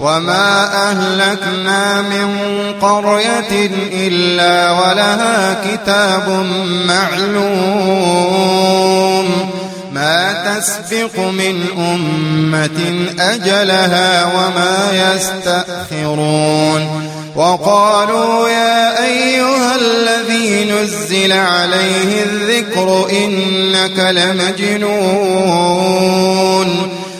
وما أهلكنا من قرية إلا ولها كتاب معلوم ما تسبق من أمة أجلها وما يستأخرون وقالوا يا أيها الذي نزل عليه الذكر إنك لمجنون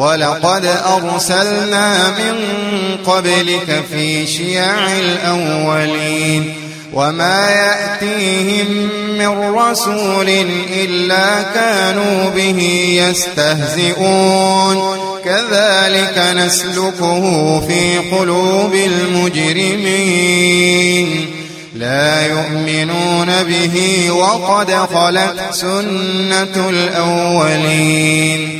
ولقد أرسلنا من قبلك في شيع الأولين وما يأتيهم من رسول إلا كانوا به يستهزئون. كذلك نسلكه في قلوب المجرمين. لا يؤمنون به وقد خلت سنة الأولين.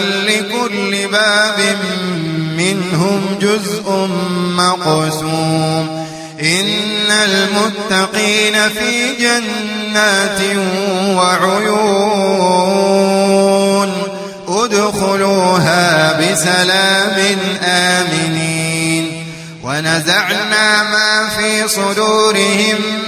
لكل باب منهم جزء مقسوم. إن المتقين في جنات وعيون. ادخلوها بسلام آمنين. ونزعنا ما في صدورهم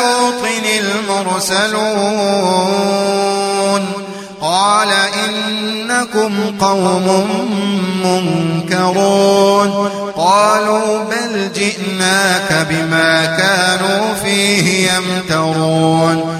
لوط المرسلون قال إنكم قوم منكرون قالوا بل جئناك بما كانوا فيه يمترون